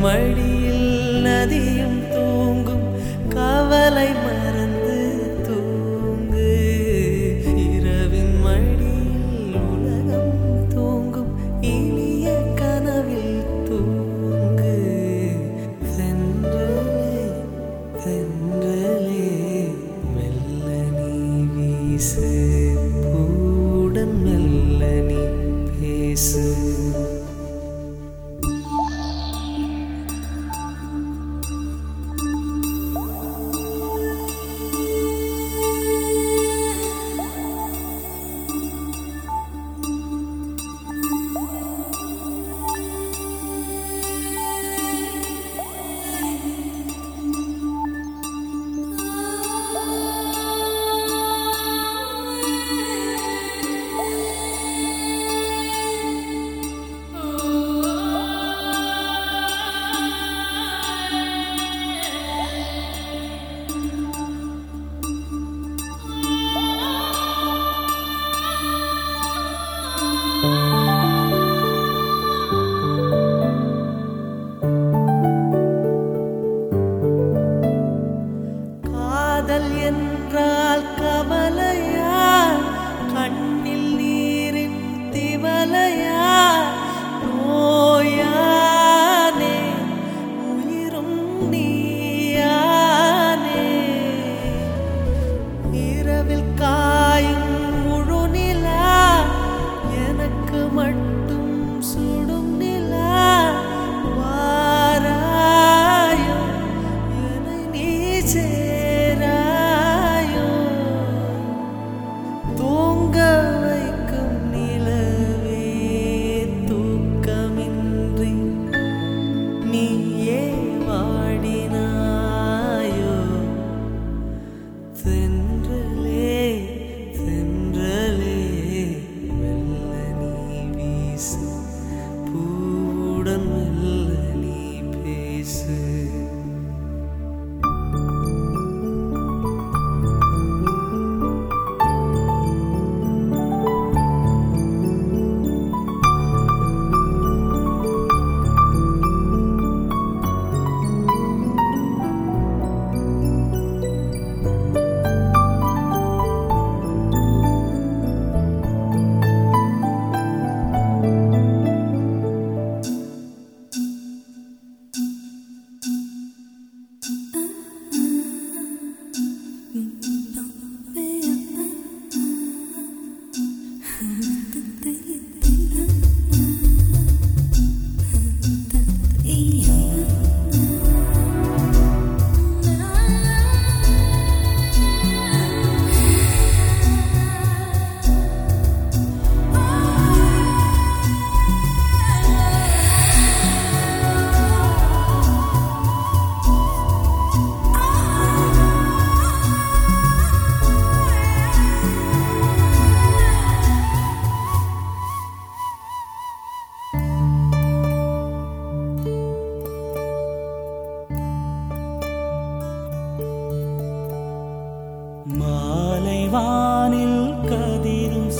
மடியில் நதியும் தூங்கும். கவலை மறந்து தூங்கு. இரவின் மடியில் உலகம் தூங்கும். இனிய கனவில் தூங்கு. தென்றலே தென்றலே மெல்ல நீ வீசு.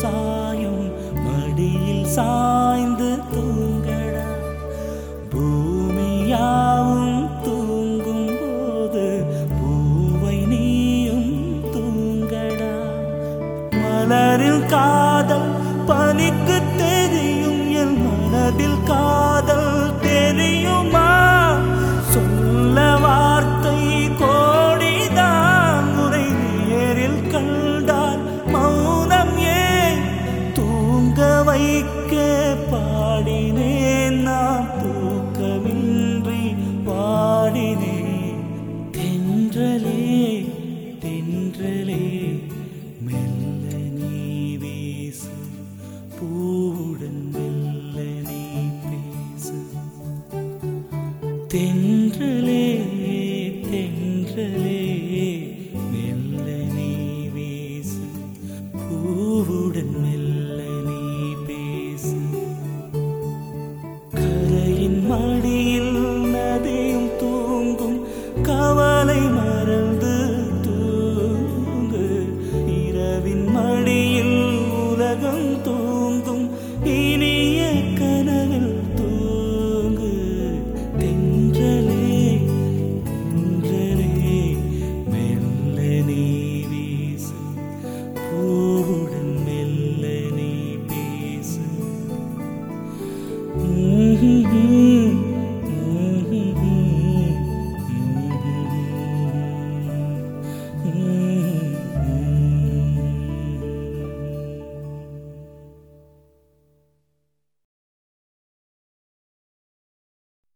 சாயும் மடியில் சாய்ந்து தூங்கடா. பூமியாவும் தூங்கும் போது பூவை நீயும் தூங்கடா. மலரில் காதல் பனிக்கு தெரியும் என் மனதில் காதல் தெரியுமா? தென்றலே தென்றலே. மெல்ல நீ வீசு பூவுடன் மெல்ல